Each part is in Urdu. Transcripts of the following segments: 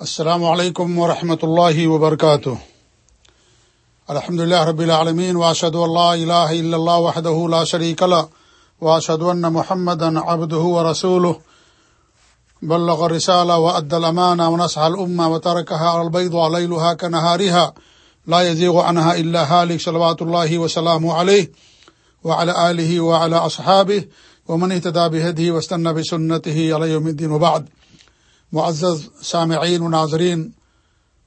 السلام علیکم ورحمۃ اللہ وبرکاتہ الحمد لله رب العالمین واشهد الله اله الا الله وحده لا شريك له واشهد ان محمدا عبده ورسوله. بلغ الرساله وادى الامانه ونصح الامه وتركها على البيض ليلها كنهارها لا يزيغ عنها الا هالك صلوات الله وسلامه عليه وعلى اله وعلى اصحابه ومن اهتدى بهديه واستنى بسنته الى يوم الدين وبعد. معزز سامعین و ناظرین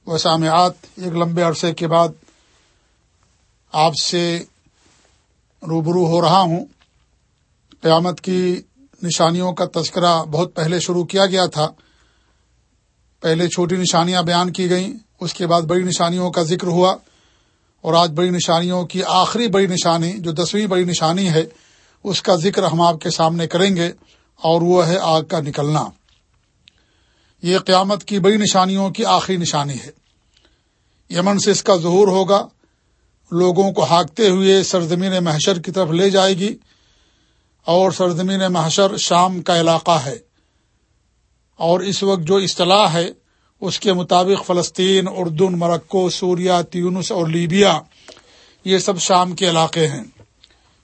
و سامعات، ایک لمبے عرصے کے بعد آپ سے روبرو ہو رہا ہوں۔ قیامت کی نشانیوں کا تذکرہ بہت پہلے شروع کیا گیا تھا۔ پہلے چھوٹی نشانیاں بیان کی گئیں، اس کے بعد بڑی نشانیوں کا ذکر ہوا۔ اور آج بڑی نشانیوں کی آخری بڑی نشانی، جو دسویں بڑی نشانی ہے، اس کا ذکر ہم آپ کے سامنے کریں گے اور وہ ہے آگ کا نکلنا۔ یہ قیامت کی بڑی نشانیوں کی آخری نشانی ہے۔ یمن سے اس کا ظہور ہوگا۔ لوگوں کو ہانکتے ہوئے سرزمین محشر کی طرف لے جائے گی۔ اور سرزمین محشر شام کا علاقہ ہے۔ اور اس وقت جو اصطلاح ہے، اس کے مطابق فلسطین، اردن مرکو سوریا تیونس اور لیبیا، یہ سب شام کے علاقے ہیں۔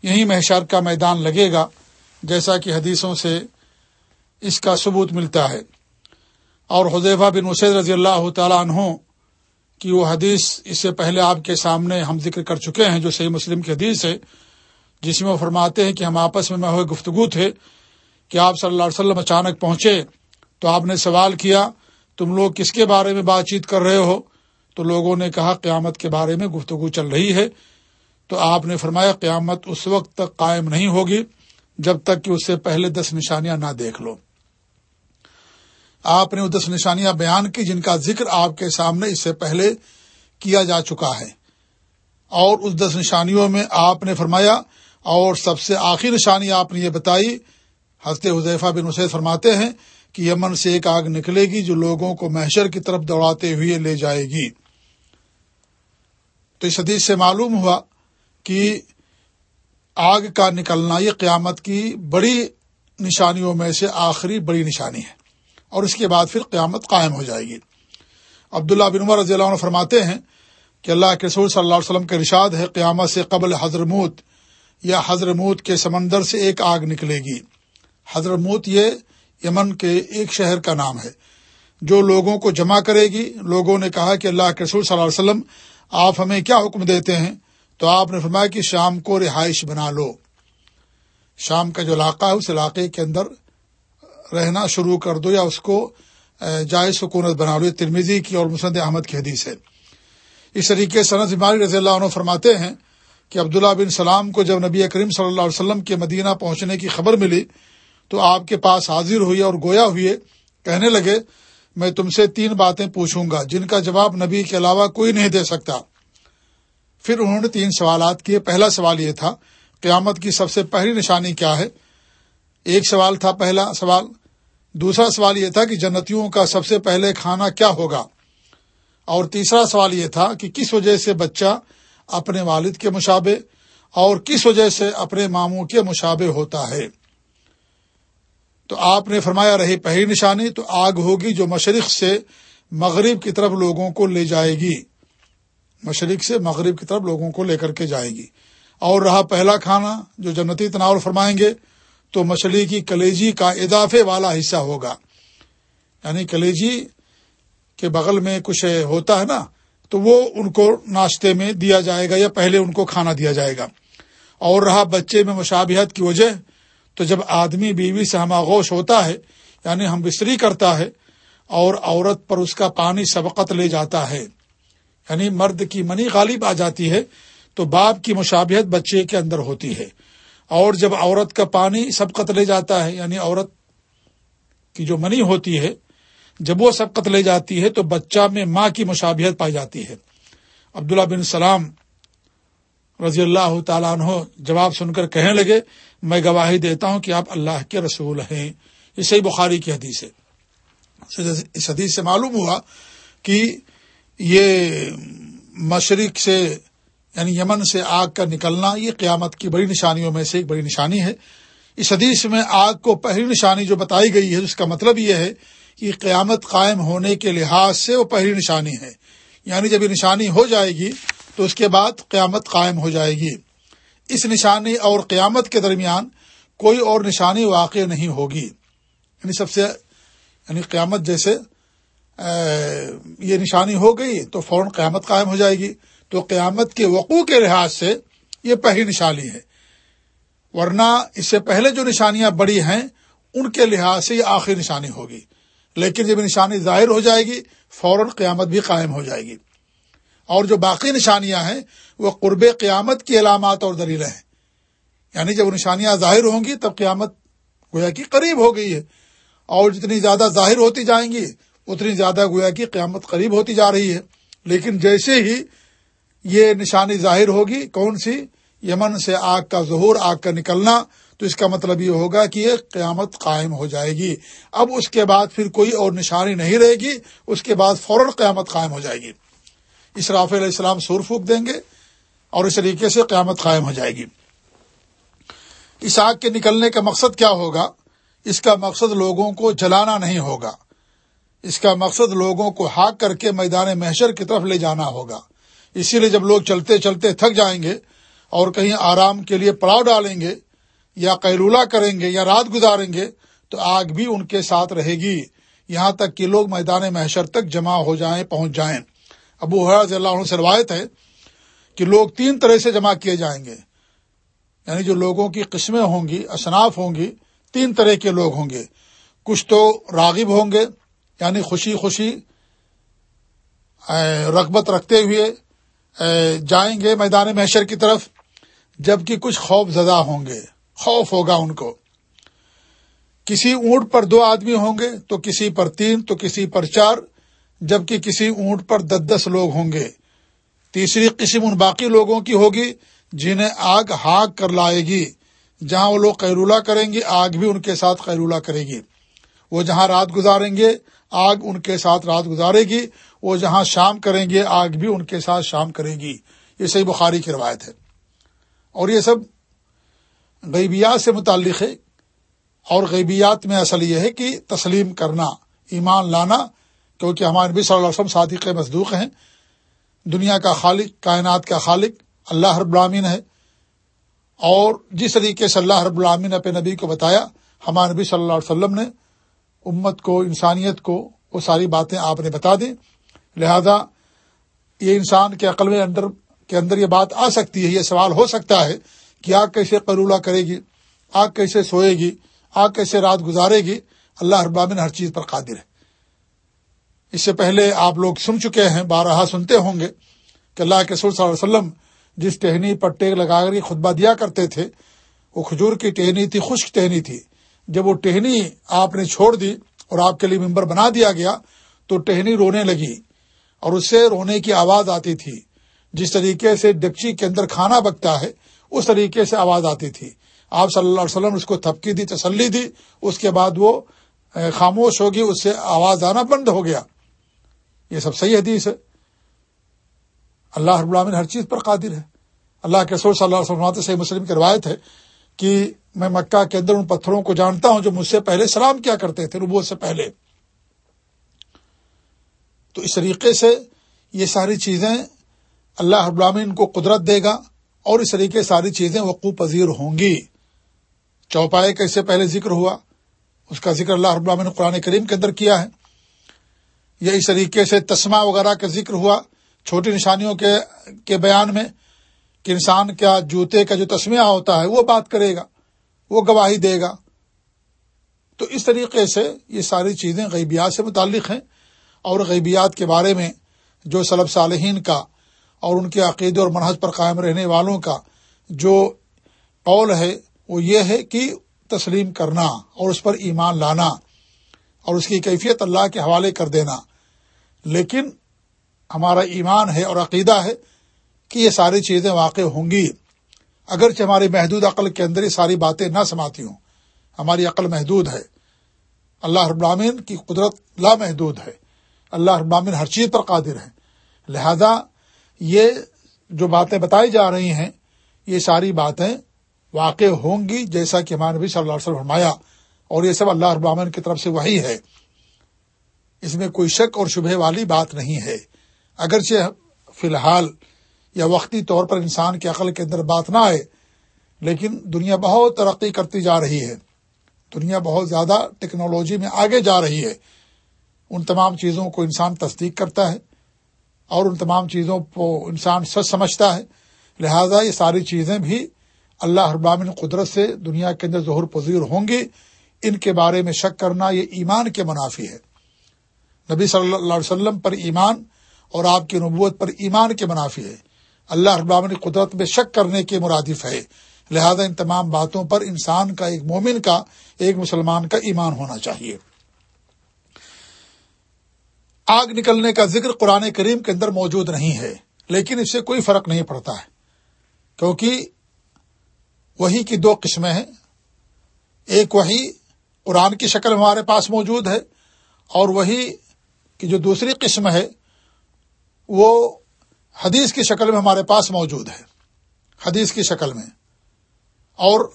یہی محشر کا میدان لگے گا، جیسا کہ حدیثوں سے اس کا ثبوت ملتا ہے۔ اور حذیفہ بن وسید رضی اللہ تعالیٰ عنہ کی وہ حدیث اس سے پہلے آپ کے سامنے ہم ذکر کر چکے ہیں جو صحیح مسلم کی حدیث ہے، جس میں وہ فرماتے ہیں کہ ہم آپس میں ہوئے گفتگو تھے کہ آپ صلی اللہ علیہ وسلم اچانک پہنچے تو آپ نے سوال کیا، تم لوگ کس کے بارے میں بات چیت کر رہے ہو؟ تو لوگوں نے کہا، قیامت کے بارے میں گفتگو چل رہی ہے۔ تو آپ نے فرمایا، قیامت اس وقت تک قائم نہیں ہوگی جب تک کہ اس سے پہلے دس نشانیاں نہ دیکھ لو۔ آپ نے وہ دس نشانیاں بیان کی جن کا ذکر آپ کے سامنے اس سے پہلے کیا جا چکا ہے۔ اور اس دس نشانیوں میں آپ نے فرمایا، اور سب سے آخری نشانی آپ نے یہ بتائی، حضرت حضیفہ بن اسید فرماتے ہیں کہ یمن سے ایک آگ نکلے گی جو لوگوں کو محشر کی طرف دوڑاتے ہوئے لے جائے گی۔ تو اس حدیث سے معلوم ہوا کہ آگ کا نکلنا یہ قیامت کی بڑی نشانیوں میں سے آخری بڑی نشانی ہے۔ اور اس کے بعد پھر قیامت قائم ہو جائے گی۔ عبداللہ بن عمر رضی اللہ عنہ فرماتے ہیں کہ اللہ کے رسول صلی اللہ علیہ وسلم کے رشاد ہے، قیامت سے قبل حضرموت یا حضرموت کے سمندر سے ایک آگ نکلے گی۔ حضرموت یہ یمن کے ایک شہر کا نام ہے۔ جو لوگوں کو جمع کرے گی، لوگوں نے کہا کہ اللہ کے رسول صلی اللہ علیہ وسلم، آپ ہمیں کیا حکم دیتے ہیں؟ تو آپ نے فرمایا کہ شام کو رہائش بنا لو۔ شام کا جو علاقہ ہے، اس علاقے کے اندر رہنا شروع کر دو یا اس کو جائز سکونت بنا لو ترمیزی کی اور مسند احمد کی حدیث ہے۔ اس طریقے صنعت عماری رضی اللہ عنہ فرماتے ہیں کہ عبداللہ بن سلام کو جب نبی کریم صلی اللہ علیہ وسلم کے مدینہ پہنچنے کی خبر ملی تو آپ کے پاس حاضر ہوئی اور گویا ہوئے، کہنے لگے، میں تم سے تین باتیں پوچھوں گا، جن کا جواب نبی کے علاوہ کوئی نہیں دے سکتا۔ پھر انہوں نے تین سوالات کیے۔ پہلا سوال یہ تھا، قیامت کی سب سے پہلی نشانی کیا ہے؟ ایک سوال تھا پہلا سوال، دوسرا سوال یہ تھا کہ جنتیوں کا سب سے پہلے کھانا کیا ہوگا؟ اور تیسرا سوال یہ تھا کہ کس وجہ سے بچہ اپنے والد کے مشابے اور کس وجہ سے اپنے ماموں کے مشابے ہوتا ہے؟ تو آپ نے فرمایا، رہی پہلی نشانی تو آگ ہوگی جو مشرق سے مغرب کی طرف لوگوں کو لے جائے گی۔ مشرق سے مغرب کی طرف لوگوں کو لے کر کے جائے گی۔ اور رہا پہلا کھانا جو جنتی تناور فرمائیں گے تو مچھلی کی کلیجی کا اضافے والا حصہ ہوگا۔ یعنی کلیجی کے بغل میں کچھ ہوتا ہے نا، تو وہ ان کو ناشتے میں دیا جائے گا یا پہلے ان کو کھانا دیا جائے گا۔ اور رہا بچے میں مشابہت کی وجہ، تو جب آدمی بیوی سے ہماغوش ہوتا ہے یعنی ہم بستری کرتا ہے، اور عورت پر اس کا پانی سبقت لے جاتا ہے یعنی مرد کی منی غالب آ جاتی ہے، تو باپ کی مشابہت بچے کے اندر ہوتی ہے۔ اور جب عورت کا پانی سب لے جاتا ہے یعنی عورت کی جو منی ہوتی ہے، جب وہ سب لے جاتی ہے تو بچہ میں ماں کی مشابہت پائی جاتی ہے۔ عبداللہ بن سلام رضی اللہ تعالیٰ عنہ جواب سن کر کہنے لگے، میں گواہی دیتا ہوں کہ آپ اللہ کے رسول ہیں۔ یہ صحیح بخاری کی حدیث ہے۔ اس حدیث سے معلوم ہوا کہ یہ مشرق سے یعنی یمن سے آگ کا نکلنا یہ قیامت کی بڑی نشانیوں میں سے ایک بڑی نشانی ہے۔ اس حدیث میں آگ کو پہلی نشانی جو بتائی گئی ہے، اس کا مطلب یہ ہے کہ قیامت قائم ہونے کے لحاظ سے وہ پہلی نشانی ہے۔ یعنی جب یہ نشانی ہو جائے گی تو اس کے بعد قیامت قائم ہو جائے گی۔ اس نشانی اور قیامت کے درمیان کوئی اور نشانی واقع نہیں ہوگی۔ یعنی سب سے یعنی قیامت جیسے یہ نشانی ہو گئی تو فوراً قیامت قائم ہو جائے گی۔ تو قیامت کے وقوع کے لحاظ سے یہ پہلی نشانی ہے۔ ورنہ اس سے پہلے جو نشانیاں بڑی ہیں، ان کے لحاظ سے یہ آخری نشانی ہوگی۔ لیکن جب نشانی ظاہر ہو جائے گی، فوراً قیامت بھی قائم ہو جائے گی۔ اور جو باقی نشانیاں ہیں، وہ قرب قیامت کی علامات اور دلیلیں ہیں۔ یعنی جب نشانیاں ظاہر ہوں گی، تب قیامت گویا کی قریب ہو گئی ہے۔ اور جتنی زیادہ ظاہر ہوتی جائیں گی، اتنی زیادہ گویا کی قیامت قریب ہوتی جا رہی ہے۔ لیکن جیسے ہی یہ نشانی ظاہر ہوگی کون سی؟ یمن سے آگ کا ظہور، آگ کا نکلنا۔ تو اس کا مطلب یہ ہوگا کہ یہ قیامت قائم ہو جائے گی۔ اب اس کے بعد پھر کوئی اور نشانی نہیں رہے گی۔ اس کے بعد فوراً قیامت قائم ہو جائے گی۔ اسراف علیہ السلام سور پھونک دیں گے اور اس طریقے سے قیامت قائم ہو جائے گی۔ اس آگ کے نکلنے کا مقصد کیا ہوگا؟ اس کا مقصد لوگوں کو جلانا نہیں ہوگا۔ اس کا مقصد لوگوں کو ہاک کر کے میدان محشر کی طرف لے جانا ہوگا۔ اسی لیے جب لوگ چلتے چلتے تھک جائیں گے اور کہیں آرام کے لیے پڑاؤ ڈالیں گے یا قیلولہ کریں گے یا رات گزاریں گے، تو آگ بھی ان کے ساتھ رہے گی۔ یہاں تک کہ لوگ میدان محشر تک جمع ہو جائیں، پہنچ جائیں۔ ابو حراض اللہ عنہ سے روایت ہے کہ لوگ تین طرح سے جمع کیے جائیں گے۔ یعنی جو لوگوں کی قسمیں ہوں گی، اصناف ہوں گی، تین طرح کے لوگ ہوں گے۔ کچھ تو راغب ہوں گے یعنی خوشی خوشی رغبت رکھتے ہوئے جائیں گے میدان محشر کی طرف، جبکہ کچھ خوف زدہ ہوں گے۔ خوف ہوگا ان کو۔ کسی اونٹ پر دو آدمی ہوں گے، تو کسی پر تین، تو کسی پر چار، جبکہ کسی اونٹ پر دس دس لوگ ہوں گے۔ تیسری قسم ان باقی لوگوں کی ہوگی، جنہیں آگ ہاک کر لائے گی۔ جہاں وہ لوگ قیرولہ کریں گے، آگ بھی ان کے ساتھ قیرولہ کرے گی۔ وہ جہاں رات گزاریں گے آگ ان کے ساتھ رات گزارے گی، وہ جہاں شام کریں گے، آگ بھی ان کے ساتھ شام کرے گی۔ یہ صحیح بخاری کی روایت ہے۔ اور یہ سب غیبیات سے متعلق ہے۔ اور غیبیات میں اصل یہ ہے کہ تسلیم کرنا، ایمان لانا، کیونکہ ہمارے نبی صلی اللہ علیہ وسلم صادق مصدوق ہیں۔ دنیا کا خالق، کائنات کا خالق، اللہ رب العامین ہے۔ اور جس طریقے سے اللہ رب العامین نے اپنے نبی کو بتایا، ہمارے نبی صلی اللہ علیہ وسلم نے امت کو، انسانیت کو وہ ساری باتیں آپ نے بتا دیں۔ لہذا یہ انسان کے عقل میں اندر کے اندر یہ بات آ سکتی ہے، یہ سوال ہو سکتا ہے کہ آگ کیسے قرولہ کرے گی، آگ کیسے سوئے گی، آگ کیسے رات گزارے گی۔ اللہ اربامن ہر چیز پر قادر ہے۔ اس سے پہلے آپ لوگ سن چکے ہیں، بارہا سنتے ہوں گے کہ اللہ کے سر صلی اللہ علیہ وسلم جس ٹہنی پر ٹیک لگا کر خطبہ دیا کرتے تھے، وہ کھجور کی ٹہنی تھی، خشک ٹہنی تھی۔ جب وہ ٹہنی آپ نے چھوڑ دی اور آپ کے لیے ممبر بنا دیا گیا تو ٹہنی رونے لگی اور اس سے رونے کی آواز آتی تھی۔ جس طریقے سے ڈکچی کے اندر کھانا بکتا ہے، اس طریقے سے آواز آتی تھی۔ آپ صلی اللہ علیہ وسلم اس کو تھپکی دی، تسلی دی، اس کے بعد وہ خاموش ہوگی، اس سے آواز آنا بند ہو گیا۔ یہ سب صحیح حدیث ہے۔ اللہ رب العالمین ہر چیز پر قادر ہے۔ اللہ کے سور صلی اللہ علیہ وسلم صحیح مسلم کی روایت ہے۔ کہ میں مکہ کے اندر ان پتھروں کو جانتا ہوں جو مجھ سے پہلے سلام کیا کرتے تھے ربو سے پہلے۔ تو اس طریقے سے یہ ساری چیزیں اللہ ابرامین کو قدرت دے گا اور اس طریقے ساری چیزیں وقوع پذیر ہوں گی۔ چوپائے کا اس سے پہلے ذکر ہوا، اس کا ذکر اللہ ابرامین نے قرآن کریم کے اندر کیا ہے۔ یا اس طریقے سے تسمہ وغیرہ کا ذکر ہوا، چھوٹی نشانیوں کے کے بیان میں۔ کہ انسان کا جوتے کا جو تسمیہ ہوتا ہے وہ بات کرے گا، وہ گواہی دے گا۔ تو اس طریقے سے یہ ساری چیزیں غیبیات سے متعلق ہیں اور غیبیات کے بارے میں جو سلب صالحین کا اور ان کے عقیدے اور منحص پر قائم رہنے والوں کا جو قول ہے، وہ یہ ہے کہ تسلیم کرنا اور اس پر ایمان لانا اور اس کی کیفیت اللہ کے حوالے کر دینا۔ لیکن ہمارا ایمان ہے اور عقیدہ ہے کہ یہ ساری چیزیں واقع ہوں گی۔ اگرچہ ہماری محدود عقل کے اندر یہ ساری باتیں نہ سماتی ہوں، ہماری عقل محدود ہے۔ اللہ ابرامین کی قدرت لامحدود ہے۔ اللہ ابرامین ہر چیز پر قادر ہے۔ لہذا یہ جو باتیں بتائی جا رہی ہیں، یہ ساری باتیں واقع ہوں گی، جیسا کہ ہمارے نبی صلی اللہ علیہ وسلم فرمایا۔ اور یہ سب اللہ ابامن کی طرف سے وہی ہے۔ اس میں کوئی شک اور شبہ والی بات نہیں ہے۔ اگرچہ فی الحال یا وقتی طور پر انسان کے عقل کے اندر بات نہ آئے، لیکن دنیا بہت ترقی کرتی جا رہی ہے۔ دنیا بہت زیادہ ٹیکنالوجی میں آگے جا رہی ہے۔ ان تمام چیزوں کو انسان تصدیق کرتا ہے اور ان تمام چیزوں کو انسان سچ سمجھتا ہے۔ لہذا یہ ساری چیزیں بھی اللہ ابامن قدرت سے دنیا کے اندر ظہور پذیر ہوں گی۔ ان کے بارے میں شک کرنا یہ ایمان کے منافی ہے۔ نبی صلی اللہ علیہ وسلم پر ایمان اور آپ کی نبوت پر ایمان کے منافی ہے۔ اللہ ابامن قدرت میں شک کرنے کے مرادف ہے لہذا ان تمام باتوں پر انسان کا، ایک مومن کا، ایک مسلمان کا ایمان ہونا چاہیے۔ آگ نکلنے کا ذکر قرآن کریم کے اندر موجود نہیں ہے، لیکن اس سے کوئی فرق نہیں پڑتا ہے۔ کیونکہ وہی کی دو قسمیں ہیں۔ ایک وہی قرآن کی شکل ہمارے پاس موجود ہے، اور وہی کی جو دوسری قسم ہے، وہ حدیث کی شکل میں ہمارے پاس موجود ہے۔ حدیث کی شکل میں۔ اور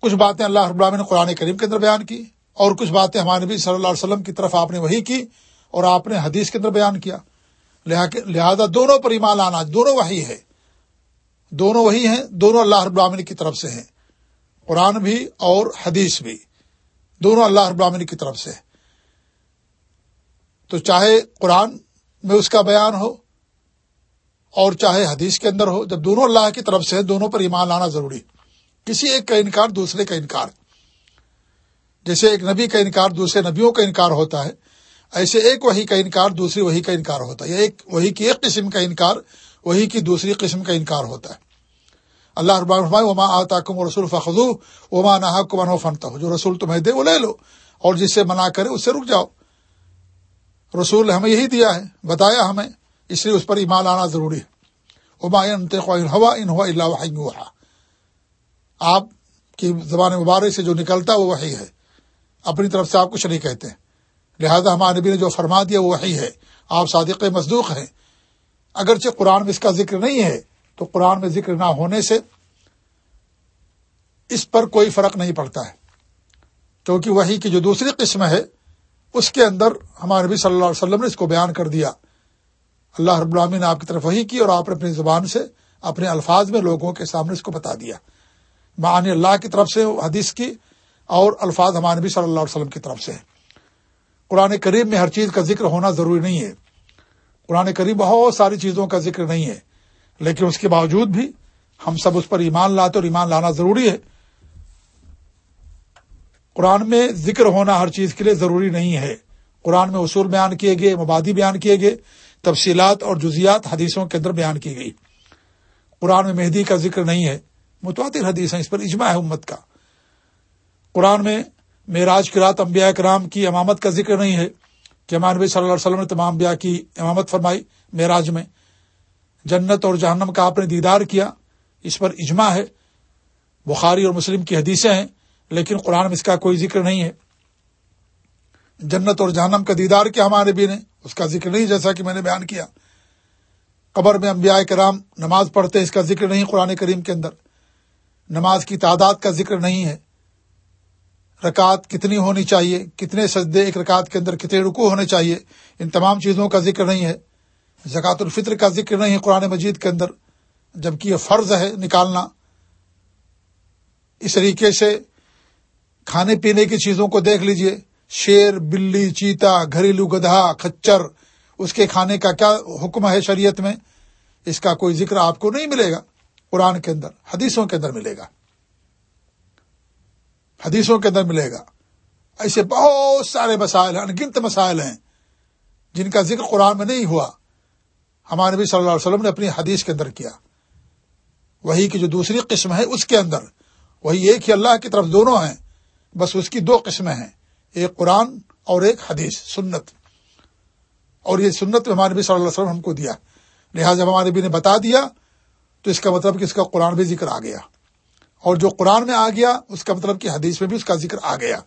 کچھ باتیں اللہ رب العالمین نے قرآن کریم کے اندر بیان کی، اور کچھ باتیں ہمارے نبی صلی اللہ علیہ وسلم کی طرف آپ نے وہی کی، اور آپ نے حدیث کے اندر بیان کیا۔ لہذا دونوں پر ایمان لانا، دونوں وہی ہے دونوں وہی ہیں، دونوں اللہ رب العالمین کی طرف سے ہیں۔ قرآن بھی اور حدیث بھی۔ دونوں اللہ رب العالمین کی طرف سے۔ تو چاہے قرآن میں اس کا بیان ہو اور چاہے حدیث کے اندر ہو، جب دونوں اللہ کی طرف سے دونوں پر ایمان لانا ضروری کسی ایک کا انکار دوسرے کا انکار۔ جیسے ایک نبی کا انکار دوسرے نبیوں کا انکار ہوتا ہے، ایسے ایک وہی کا انکار دوسری وہی کا انکار ہوتا ہے۔ یا ایک وہی کی ایک قسم کا انکار وہی کی دوسری قسم کا انکار ہوتا ہے۔ اللہ رب وما آتا کم رسول فخو وما نہ کمن فنتا ہو جو رسول تمہیں دے، وہ لے لو، اور جس سے منع کرے، اس سے رک جاؤ۔ رسول ہمیں یہی دیا ہے، بتایا ہمیں۔ اس لیے اس پر ایمان آنا ضروری ہے۔ ہوا ان ہوا اللہ آپ کی زبان مبارک سے جو نکلتا وہ وہی ہے۔ اپنی طرف سے آپ کچھ نہیں کہتے۔ لہذا ہمارے نبی نے جو فرما دیا وہ وہی ہے۔ آپ صادق مزدوق ہیں۔ اگرچہ قرآن میں اس کا ذکر نہیں ہے، تو قرآن میں ذکر نہ ہونے سے اس پر کوئی فرق نہیں پڑتا ہے۔ کیونکہ وہی کی جو دوسری قسم ہے، اس کے اندر ہمارے نبی صلی اللہ علیہ وسلم نے اس کو بیان کر دیا۔ اللہ رب العالمین نے آپ کی طرف وہی کی اور آپ نے اپنی زبان سے اپنے الفاظ میں لوگوں کے سامنے اس کو بتا دیا۔ معانی اللہ کی طرف سے حدیث کی اور الفاظ ہمارے نبی صلی اللہ علیہ وسلم کی طرف سے۔ قرآن کریم میں ہر چیز کا ذکر ہونا ضروری نہیں ہے۔ قرآن کریم بہت ساری چیزوں کا ذکر نہیں ہے۔ لیکن اس کے باوجود بھی ہم سب اس پر ایمان لاتے اور ایمان لانا ضروری ہے۔ قرآن میں ذکر ہونا ہر چیز کے لیے ضروری نہیں ہے۔ قرآن میں اصول بیان کیے گئے، مبادی بیان کیے گئے۔ تفصیلات اور جزیات حدیثوں کے اندر بیان کی گئی۔ قرآن میں مہدی کا ذکر نہیں ہے، متواتر حدیث ہیں اس پر اجماع ہے امت کا۔ قرآن میں معراج کی رات انبیاء کرام کی امامت کا ذکر نہیں ہے کہ نبی صلی اللہ علیہ وسلم نے تمام انبیاء کی امامت فرمائی معراج میں۔ جنت اور جہنم کا آپ نے دیدار کیا، اس پر اجماع ہے۔ بخاری اور مسلم کی حدیثیں ہیں، لیکن قرآن میں اس کا کوئی ذکر نہیں ہے۔ جنت اور جہنم کا دیدار کیا ہمارے بھی نے؟ اس کا ذکر نہیں جیسا کہ میں نے بیان کیا۔ قبر میں انبیاء کرام نماز پڑھتے، اس کا ذکر نہیں قرآن کریم کے اندر۔ نماز کی تعداد کا ذکر نہیں ہے۔ رکعت کتنی ہونی چاہیے؟ کتنے سجدے ایک رکعت کے اندر کتنے رکو ہونے چاہیے؟ ان تمام چیزوں کا ذکر نہیں ہے۔ زکوٰۃ الفطر کا ذکر نہیں ہے قرآن مجید کے اندر۔ جبکہ یہ فرض ہے نکالنا۔ اس طریقے سے کھانے پینے کی چیزوں کو دیکھ لیجیے۔ شیر، بلی، چیتا، گھریلو گدھا کچر اس کے کھانے کا کیا حکم ہے شریعت میں؟ اس کا کوئی ذکر آپ کو نہیں ملے گا، قرآن کے اندر، حدیثوں کے اندر ملے گا۔ حدیثوں کے اندر ملے گا۔ ایسے بہت سارے مسائل ہیں، انگنت مسائل ہیں، جن کا ذکر قرآن میں نہیں ہوا۔ ہمارے نبی صلی اللہ علیہ وسلم نے اپنی حدیث کے اندر کیا۔ وہی کی جو دوسری قسم ہے، اس کے اندر۔ وہی ایک ہی اللہ کی طرف دونوں ہیں، بس اس کی دو قسمیں ہیں۔ ایک قرآن اور ایک حدیث، سنت۔ اور یہ سنت ہمارے نبی صلی اللہ علیہ وسلم ہم کو دیا۔ لہٰذا جب ہمارے نبی نے بتا دیا، تو اس کا مطلب کہ اس کا قرآن بھی ذکر آ گیا۔ اور جو قرآن میں آ گیا، اس کا مطلب کہ حدیث میں بھی اس کا ذکر آ گیا۔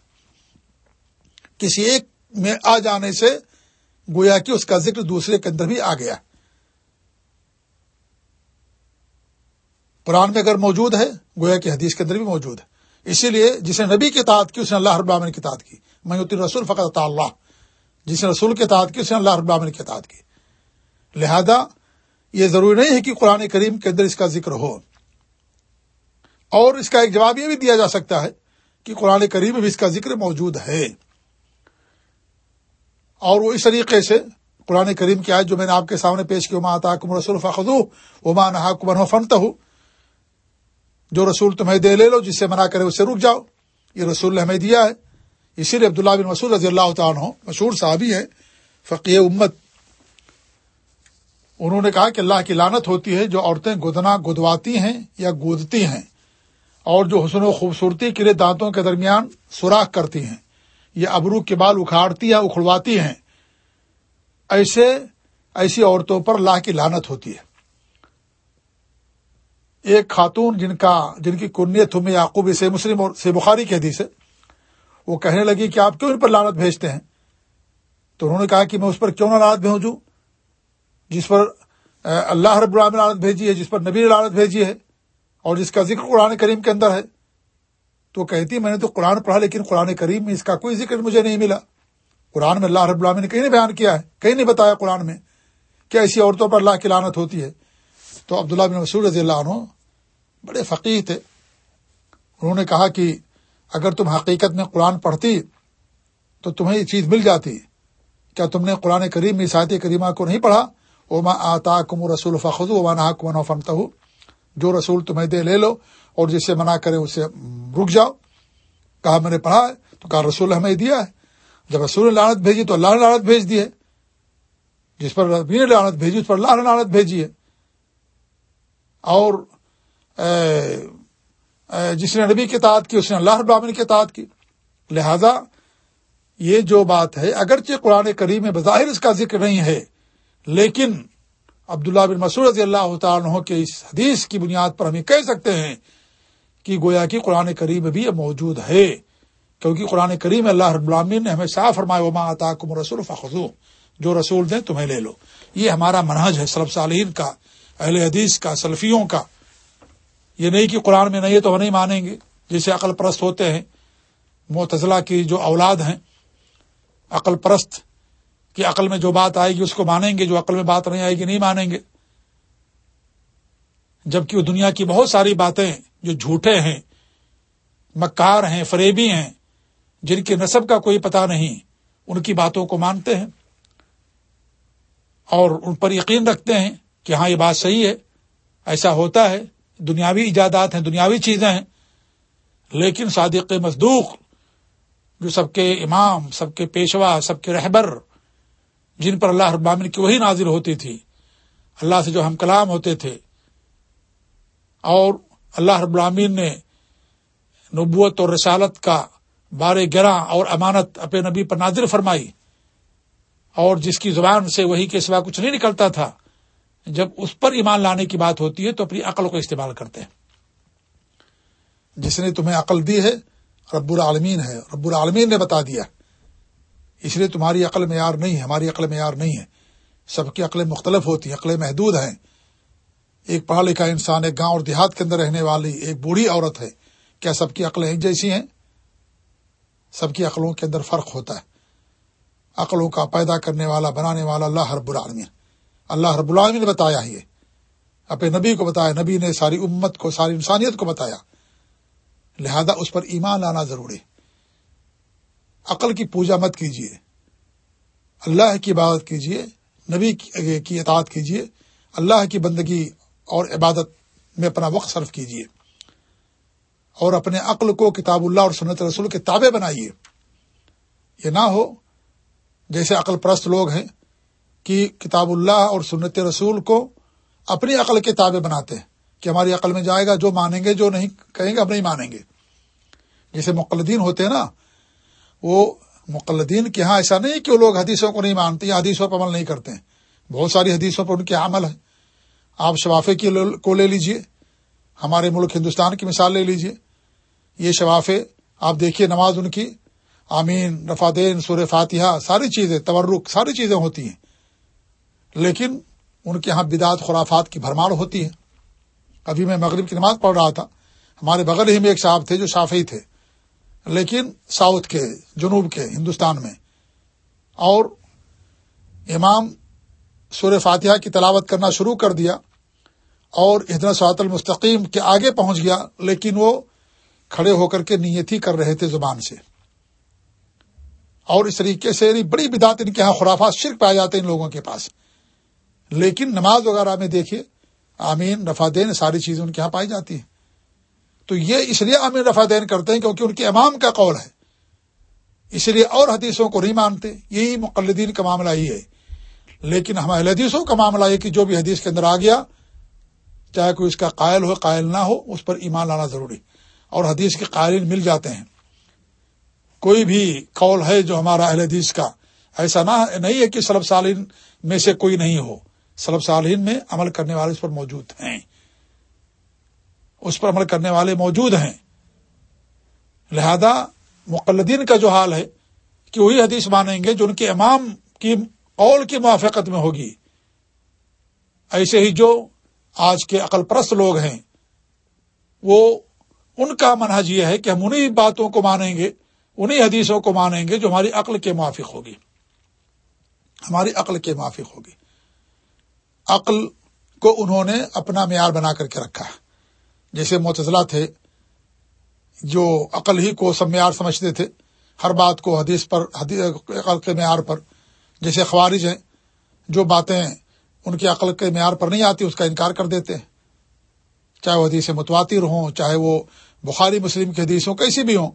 کسی ایک میں آ جانے سے گویا کہ اس کا ذکر دوسرے کے اندر بھی آ گیا۔ قرآن میں اگر موجود ہے، گویا کہ حدیث کے اندر بھی موجود ہے۔ اسی لیے جسے نبی کی تعداد کی، اس نے اللہ رب العالمین کی تعداد کی۔ میں رسول فقط اللہ۔ جس نے رسول کے اطاعت کی، اس نے اللہ رب العالمین کے اطاعت کی۔ لہذا یہ ضروری نہیں ہے کہ قرآن کریم کے اندر اس کا ذکر ہو۔ اور اس کا ایک جواب یہ بھی دیا جا سکتا ہے کہ قرآن کریم میں بھی اس کا ذکر موجود ہے۔ اور وہ اس طریقے سے قرآن کریم کی آیت جو میں نے آپ کے سامنے پیش کی عما آتا کم رسول فخو اما نہا کمن فنت ہو جو رسول تمہیں دے لے لو، جس سے منع کرے اسے رک جاؤ۔ یہ رسول نے ہمیں دیا ہے۔ اسی لیے عبداللہ بن مسعود رضی اللہ تعالیٰ مشہور صحابی ہیں فقی امت۔ انہوں نے کہا کہ اللہ کی لانت ہوتی ہے جو عورتیں گدنا گدواتی ہیں یا گودتی ہیں، اور جو حسن و خوبصورتی کے لیے دانتوں کے درمیان سوراخ کرتی ہیں، یا ابرو کے بال اکھاڑتی یا اکھڑواتی ہیں۔ ایسے، ایسی عورتوں پر اللہ کی لانت ہوتی ہے۔ ایک خاتون جن کا، جن کی کنیت ہمیں یعقوب سے مسلم اور سے بخاری کی حدیث ہے وہ کہنے لگی کہ آپ کیوں ان پر لانت بھیجتے ہیں؟ تو انہوں نے کہا کہ میں اس پر کیوں نہ لانت بھیجوں؟ جس پر اللہ رب العالمین نے لانت بھیجی ہے، جس پر نبی نے لانت بھیجی ہے، اور جس کا ذکر قرآن کریم کے اندر ہے۔ تو کہتی میں نے تو قرآن پڑھا، لیکن قرآن کریم میں اس کا کوئی ذکر مجھے نہیں ملا۔ قرآن میں اللہ رب العالمین نے کہیں نہیں بیان کیا ہے، کہیں نہیں بتایا قرآن میں کہ ایسی عورتوں پر اللہ کی لانت ہوتی ہے۔ تو عبداللہ بن مسعود رضی اللہ عنہ بڑے فقیر تھے۔ انہوں نے کہا کہ اگر تم حقیقت میں قرآن پڑھتی تو تمہیں یہ چیز مل جاتی۔ کیا تم نے قرآن کریم میں کریمہ کو نہیں پڑھا؟ اوما آتا کم رسول فخو اما نہ کمن فنتا جو رسول تمہیں دے لے لو اور جسے منع کرے اسے رک جاؤ۔ کہا میں نے پڑھا ہے تو کہا رسول ہمیں دیا ہے۔ جب رسول نے لانت بھیجی تو اللہ نے لانت بھیج دی ہے۔ جس پر ربی نے لانت بھیجی اس پر اللہ نے لانت بھیجی ہے۔ اور جس نے نبی کی تعداد کی، اس نے اللہ ابامن کی تعداد کی۔ لہذا یہ جو بات ہے، اگرچہ قرآن کریم میں بظاہر اس کا ذکر نہیں ہے، لیکن عبداللہ بن مسعود رضی اللہ تعالیٰ کے اس حدیث کی بنیاد پر ہم یہ کہہ سکتے ہیں کہ گویا کی قرآن کریم بھی موجود ہے، کیونکہ قرآن کریم اللہ رب العالمین نے ہمیں صاف فرمایا، وما آتا کم رسول فخو جو رسول دیں تمہیں لے لو۔ یہ ہمارا منہج ہے سلب صالحین کا، اہل حدیث کا، سلفیوں کا۔ یہ نہیں کہ قرآن میں نہیں ہے تو ہم نہیں مانیں گے۔ جسے عقل پرست ہوتے ہیں، معتزلہ کی جو اولاد ہیں، عقل پرست کی عقل میں جو بات آئے گی، اس کو مانیں گے، جو عقل میں بات نہیں آئے گی، نہیں مانیں گے۔ جبکہ وہ دنیا کی بہت ساری باتیں جو جھوٹے ہیں، مکار ہیں، فریبی ہیں، جن کے نصب کا کوئی پتہ نہیں، ان کی باتوں کو مانتے ہیں۔ اور ان پر یقین رکھتے ہیں کہ ہاں یہ بات صحیح ہے، ایسا ہوتا ہے۔ دنیاوی ایجادات ہیں، دنیاوی چیزیں ہیں، لیکن صادق مزدوق جو سب کے امام، سب کے پیشوا، سب کے رہبر، جن پر اللہ ابامن کی وہی نازل ہوتی تھی، اللہ سے جو ہم کلام ہوتے تھے، اور اللہ رب العامین نے نبوت اور رسالت کا بار گراں اور امانت اپنے نبی پر نازل فرمائی، اور جس کی زبان سے وہی کے سوا کچھ نہیں نکلتا تھا جب اس پر ایمان لانے کی بات ہوتی ہے تو اپنی عقل کو استعمال کرتے ہیں۔ جس نے تمہیں عقل دی ہے، رب العالمین ہے۔ رب العالمین نے بتا دیا۔ اس لیے تمہاری عقل معیار نہیں ہے۔ ہماری عقل معیار نہیں ہے۔ سب کی عقلیں مختلف ہوتی ہیں، عقلیں محدود ہیں۔ ایک پڑھا لکھا انسان ایک گاؤں اور دیہات کے اندر رہنے والی ایک بوڑھی عورت ہے۔ کیا سب کی عقلیں ایک جیسی ہیں؟ سب کی عقلوں کے اندر فرق ہوتا ہے۔ عقلوں کا پیدا کرنے والا، بنانے والا اللہ رب العالمین۔ اللہ رب العالمین نے بتایا یہ اپنے نبی کو بتایا، نبی نے ساری امت کو، ساری انسانیت کو بتایا۔ لہذا اس پر ایمان لانا ضروری عقل کی پوجا مت کیجیے اللہ کی عبادت کیجیے نبی کی اطاعت کیجیے اللہ کی بندگی اور عبادت میں اپنا وقت صرف کیجیے اور اپنے عقل کو کتاب اللہ اور سنت رسول کے تابع بنائیے۔ یہ نہ ہو، جیسے عقل پرست لوگ ہیں کہ کتاب اللہ اور سنت رسول کو اپنی عقل کے تابع بناتے ہیں کہ ہماری عقل میں جائے گا، جو مانیں گے، جو نہیں کہیں گے ہم نہیں مانیں گے۔ جیسے مقلدین ہوتے ہیں نا، وہ مقلدین کے ہاں ایسا نہیں کہ وہ لوگ حدیثوں کو نہیں مانتے یا حدیثوں پر عمل نہیں کرتے ہیں۔ بہت ساری حدیثوں پر ان کے عمل ہے آپ شفافے کی کو لے لیجیے۔ ہمارے ملک ہندوستان کی مثال لے لیجیے۔ یہ شفافے آپ دیکھیے نماز ان کی، آمین رفادین سور فاتحہ، ساری چیزیں تورک ساری چیزیں ہوتی ہیں۔ لیکن ان کے یہاں بدعت خرافات کی بھرمار ہوتی ہے۔ ابھی میں مغرب کی نماز پڑھ رہا تھا، ہمارے بغل ہی میں ایک صاحب تھے جو شافی تھے۔ لیکن ساؤتھ کے، جنوب کے، ہندوستان میں۔ اور امام سور فاتحہ کی تلاوت کرنا شروع کر دیا اور ادنا سعت المستقیم کے آگے پہنچ گیا، لیکن وہ کھڑے ہو کر کے نیت ہی کر رہے تھے زبان سے۔ اور اس طریقے سے بڑی بدات ان کے یہاں، خرافات، شرک پائے جاتے ہیں ان لوگوں کے پاس۔ لیکن نماز وغیرہ میں دیکھیے، آمین رفا دین ساری چیزیں ان کے یہاں پائی جاتی ہیں۔ تو یہ اس لیے آمین رفا دین کرتے ہیں کیونکہ ان کے امام کا قول ہے۔ اس لیے اور حدیثوں کو نہیں مانتے، یہی مقلدین کا معاملہ ہی ہے۔ لیکن ہم حدیثوں کا معاملہ یہ کہ جو بھی حدیث کے اندر آ گیا، چاہے کوئی اس کا قائل ہو، قائل نہ ہو، اس پر ایمان لانا ضروری اور حدیث کے قائلین مل جاتے ہیں۔ کوئی بھی قول ہے جو ہمارا اہل حدیث کا، ایسا نہ نہیں ہے کہ سلب سالین میں سے کوئی نہیں ہو۔ سلب سالین میں عمل کرنے والے اس پر موجود ہیں۔ اس پر عمل کرنے والے موجود ہیں۔ لہذا مقلدین کا جو حال ہے کہ وہی حدیث مانیں گے جو ان کے امام کی قول کی موافقت میں ہوگی۔ ایسے ہی جو آج کے عقل پرست لوگ ہیں، وہ ان کا منحج یہ ہے کہ ہم انہیں باتوں کو مانیں گے انہیں حدیثوں کو مانیں گے جو ہماری عقل کے موافق ہوگی۔ ہماری عقل کے موافق ہوگی۔ عقل کو انہوں نے اپنا معیار بنا کر کے رکھا جیسے متضلاع تھے، جو عقل ہی کو سب معیار سمجھتے تھے، ہر بات کو حدیث پر عقل کے معیار پر۔ جیسے خوارج ہیں، جو باتیں ان کی عقل کے معیار پر نہیں آتی، اس کا انکار کر دیتے ہیں۔ چاہے وہ حدیث متواتر ہوں، چاہے وہ بخاری، مسلم کی حدیث ہوں کیسی بھی ہوں،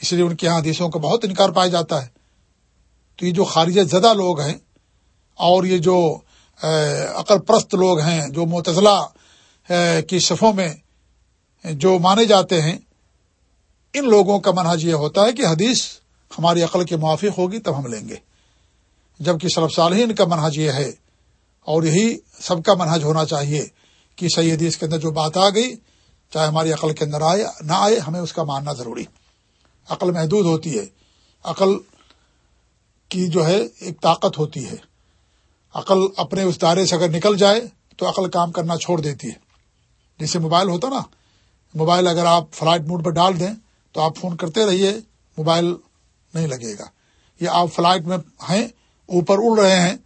اس لیے ان کے یہاں حدیثوں کا بہت انکار پایا جاتا ہے۔ تو یہ جو خارج زدہ لوگ ہیں، اور یہ جو عقل پرست لوگ ہیں، جو متضلاع کی صفوں میں جو مانے جاتے ہیں، ان لوگوں کا منحج یہ ہوتا ہے کہ حدیث ہماری عقل کے موافق ہوگی، تب ہم لیں گے۔ جبکہ سلب صالحین کا منحج یہ ہے، اور یہی سب کا منحج ہونا چاہیے کہ صحیح حدیث کے اندر جو بات آ گئی، چاہے ہماری عقل کے اندر آئے نہ آئے، ہمیں اس کا ماننا ضروری۔ عقل محدود ہوتی ہے، عقل کی جو ہے ایک طاقت ہوتی ہے۔ عقل اپنے اس دائرے سے اگر نکل جائے تو عقل کام کرنا چھوڑ دیتی ہے۔ جیسے موبائل ہوتا نا، موبائل اگر آپ فلائٹ موڈ پر ڈال دیں تو آپ فون کرتے رہیے، موبائل نہیں لگے گا۔ یا آپ فلائٹ میں ہیں، اوپر اڑ رہے ہیں،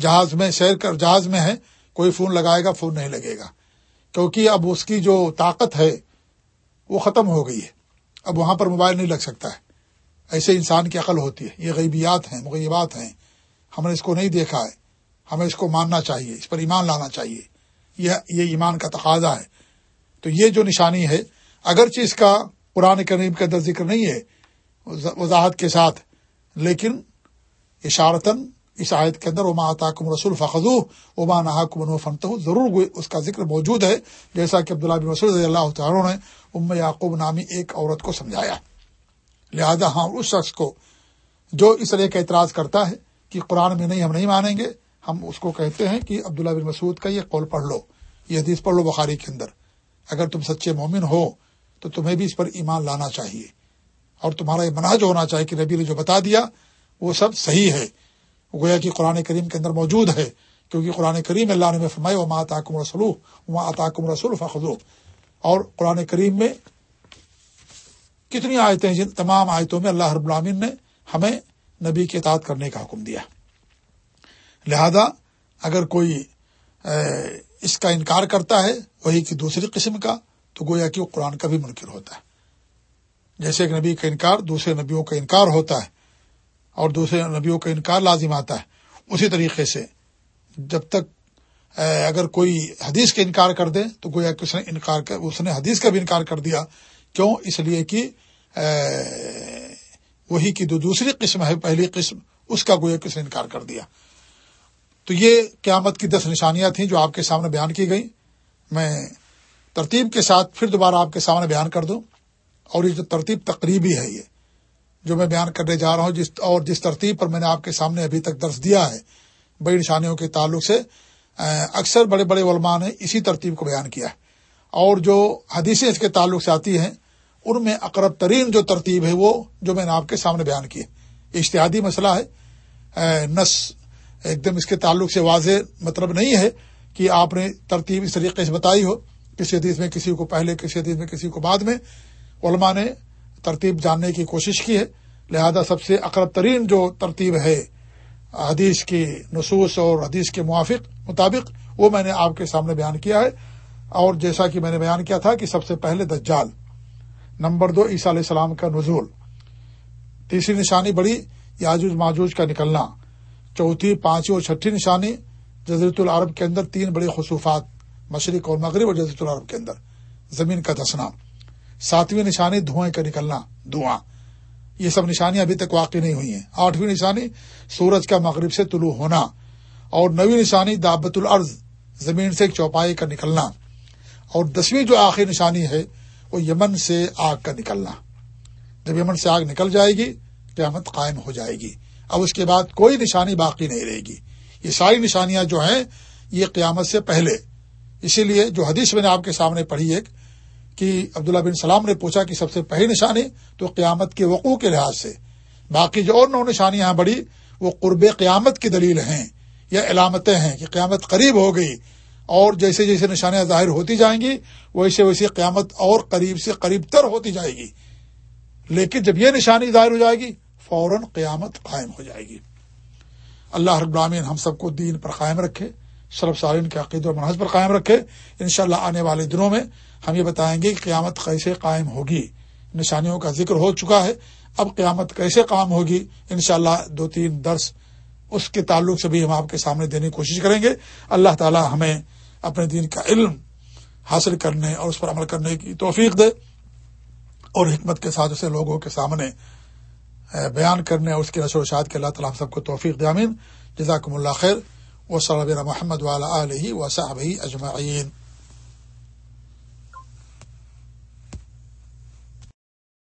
جہاز میں سیر کر، جہاز میں ہے کوئی فون لگائے گا، فون نہیں لگے گا۔ کیونکہ اب اس کی جو طاقت ہے، وہ ختم ہو گئی ہے۔ اب وہاں پر موبائل نہیں لگ سکتا ہے۔ ایسے انسان کی عقل ہوتی ہے۔ یہ غیبیات ہیں، مغیبات ہیں۔ ہم نے اس کو نہیں دیکھا ہے۔ ہمیں اس کو ماننا چاہیے، اس پر ایمان لانا چاہیے۔ یہ یہ ایمان کا تقاضا ہے۔ تو یہ جو نشانی ہے، اگرچہ اس کا قرآن کریم کے اندر ذکر نہیں ہے، وضاحت کے ساتھ، لیکن اشارتاً اس آیت کے اندر اما کم رسول فخو اما نہا فنت ضرور اس کا ذکر موجود ہے، جیسا کہ عبداللہ بن رسول رضی اللہ تعالیٰ نے ام یعقوب نامی ایک عورت کو سمجھایا۔ لہذا ہاں اس شخص کو جو اس طرح کا اعتراض کرتا ہے کہ قرآن میں نہیں، ہم نہیں مانیں گے ہم اس کو کہتے ہیں کہ عبداللہ بن مسعود کا یہ قول پڑھ لو، یہ حدیث پڑھ لو بخاری کے اندر۔ اگر تم سچے مومن ہو تو تمہیں بھی اس پر ایمان لانا چاہیے۔ اور تمہارا یہ مناج ہونا چاہیے کہ نبی نے جو بتا دیا وہ سب صحیح ہے۔ گویا کہ قرآن کریم کے اندر موجود ہے، کیونکہ قرآن کریم اللہ نے فرمائے وہ ماں تاکم رسول وہاں اطاکم رسول فخو اور قرآن کریم میں کتنی آیتیں جن تمام آیتوں میں اللہ رب العامن نے ہمیں نبی کے اطاعت کرنے کا حکم دیا۔ لہذا اگر کوئی اس کا انکار کرتا ہے وہی کی دوسری قسم کا، تو گویا کہ وہ قرآن کا بھی منکر ہوتا ہے۔ جیسے ایک نبی کا انکار دوسرے نبیوں کا انکار ہوتا ہے اور دوسرے نبیوں کا انکار لازم آتا ہے۔ اسی طریقے سے جب تک اگر کوئی حدیث کا انکار کر دے، تو گویا کہ اس نے انکار کر اس نے حدیث کا بھی انکار کر دیا۔ کیوں؟ اس لیے کہ وہی کی جو دوسری قسم ہے، پہلی قسم، اس کا گویا کہ اس نے انکار کر دیا۔ تو یہ قیامت کی دس نشانیاں تھیں جو آپ کے سامنے بیان کی گئی میں ترتیب کے ساتھ پھر دوبارہ آپ کے سامنے بیان کر دوں۔ اور یہ جو ترتیب تقریبی ہے یہ، جو میں بیان کرنے جا رہا ہوں، جس اور جس ترتیب پر میں نے آپ کے سامنے ابھی تک درس دیا ہے، بڑی نشانیوں کے تعلق سے اکثر بڑے بڑے علماء نے اسی ترتیب کو بیان کیا ہے۔ اور جو حدیثیں اس کے تعلق سے آتی ہیں، ان میں اقرب ترین جو ترتیب ہے وہ جو میں نے آپ کے سامنے بیان کی ہے۔ اشتہادی مسئلہ ہے۔ نس ایک دم اس کے تعلق سے واضح مطلب نہیں ہے کہ آپ نے ترتیب اس طریقے سے بتائی ہو، کسی حدیث میں، کسی کو پہلے، کسی حدیث میں، کسی کو بعد میں۔ علماء نے ترتیب جاننے کی کوشش کی ہے۔ لہذا سب سے اقرب ترین جو ترتیب ہے، حدیث کی نصوص اور حدیث کے موافق مطابق، وہ میں نے آپ کے سامنے بیان کیا ہے۔ اور جیسا کہ میں نے بیان کیا تھا کہ سب سے پہلے دجال، نمبر دو عیسیٰ علیہ السلام کا نزول۔ تیسری نشانی بڑی یاجوج ماجوج کا نکلنا۔ چوتھی، پانچویں اور چھٹی نشانی جزیرت العرب کے اندر تین بڑے خصوصات، مشرق اور مغرب اور جزیرت العرب کے اندر۔ زمین کا دسنا۔ ساتویں نشانی، دھوئیں کا نکلنا۔ دھواں یہ سب نشانیاں ابھی تک واقع نہیں ہوئی ہیں۔ آٹھویں نشانی، سورج کا مغرب سے طلوع ہونا۔ اور نویں نشانی دعبت العرض زمین سے ایک چوپائی کا نکلنا۔ اور دسویں جو آخری نشانی ہے، وہ یمن سے آگ کا نکلنا۔ جب یمن سے آگ نکل جائے گی، قیامت قائم ہو جائے گی۔ اب اس کے بعد کوئی نشانی باقی نہیں رہے گی۔ یہ ساری نشانیاں جو ہیں، یہ قیامت سے پہلے۔ اسی لیے جو حدیث میں نے آپ کے سامنے پڑھی ایک، کہ عبداللہ بن سلام نے پوچھا کہ سب سے پہلی نشانی تو قیامت کے وقوع کے لحاظ سے۔ باقی جو اور نو نشانیاں بڑی، وہ قرب قیامت کی دلیل ہیں یا علامتیں ہیں کہ قیامت قریب ہو گئی اور جیسے جیسے نشانیاں ظاہر ہوتی جائیں گی، ویسے ویسے قیامت اور قریب سے قریب تر ہوتی جائے گی۔ لیکن جب یہ نشانی ظاہر ہو جائے گی فوراً قیامت قائم ہو جائے گی۔ اللہ رب العالمین ہم سب کو دین پر قائم رکھے سرب سالین کے عقید و منحص پر قائم رکھے۔ انشاءاللہ آنے والے دنوں میں ہم یہ بتائیں گے کہ قیامت کیسے قائم ہوگی۔ نشانیوں کا ذکر ہو چکا ہے۔ اب قیامت کیسے قائم ہوگی؟ انشاءاللہ دو تین درس اس کے تعلق سے بھی ہم آپ کے سامنے دینے کی کوشش کریں گے۔ اللہ تعالی ہمیں اپنے دین کا علم حاصل کرنے اور اس پر عمل کرنے کی توفیق دے اور حکمت کے ساتھ اسے لوگوں کے سامنے بیان کرنے اور اس کی نشر و شاد کے اللہ تعالیٰ ہم سب کو توفیق دامین جزاکم اللہ خیر۔ و صلی محمد والا علیہ و صحب اجمعین۔